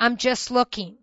I'm just looking.